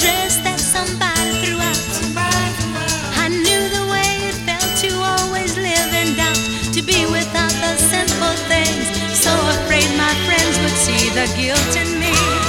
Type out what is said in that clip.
dress that somebody threw out. I knew the way it felt to always live in doubt, to be without the simple things. So afraid my friends would see the guilt in me.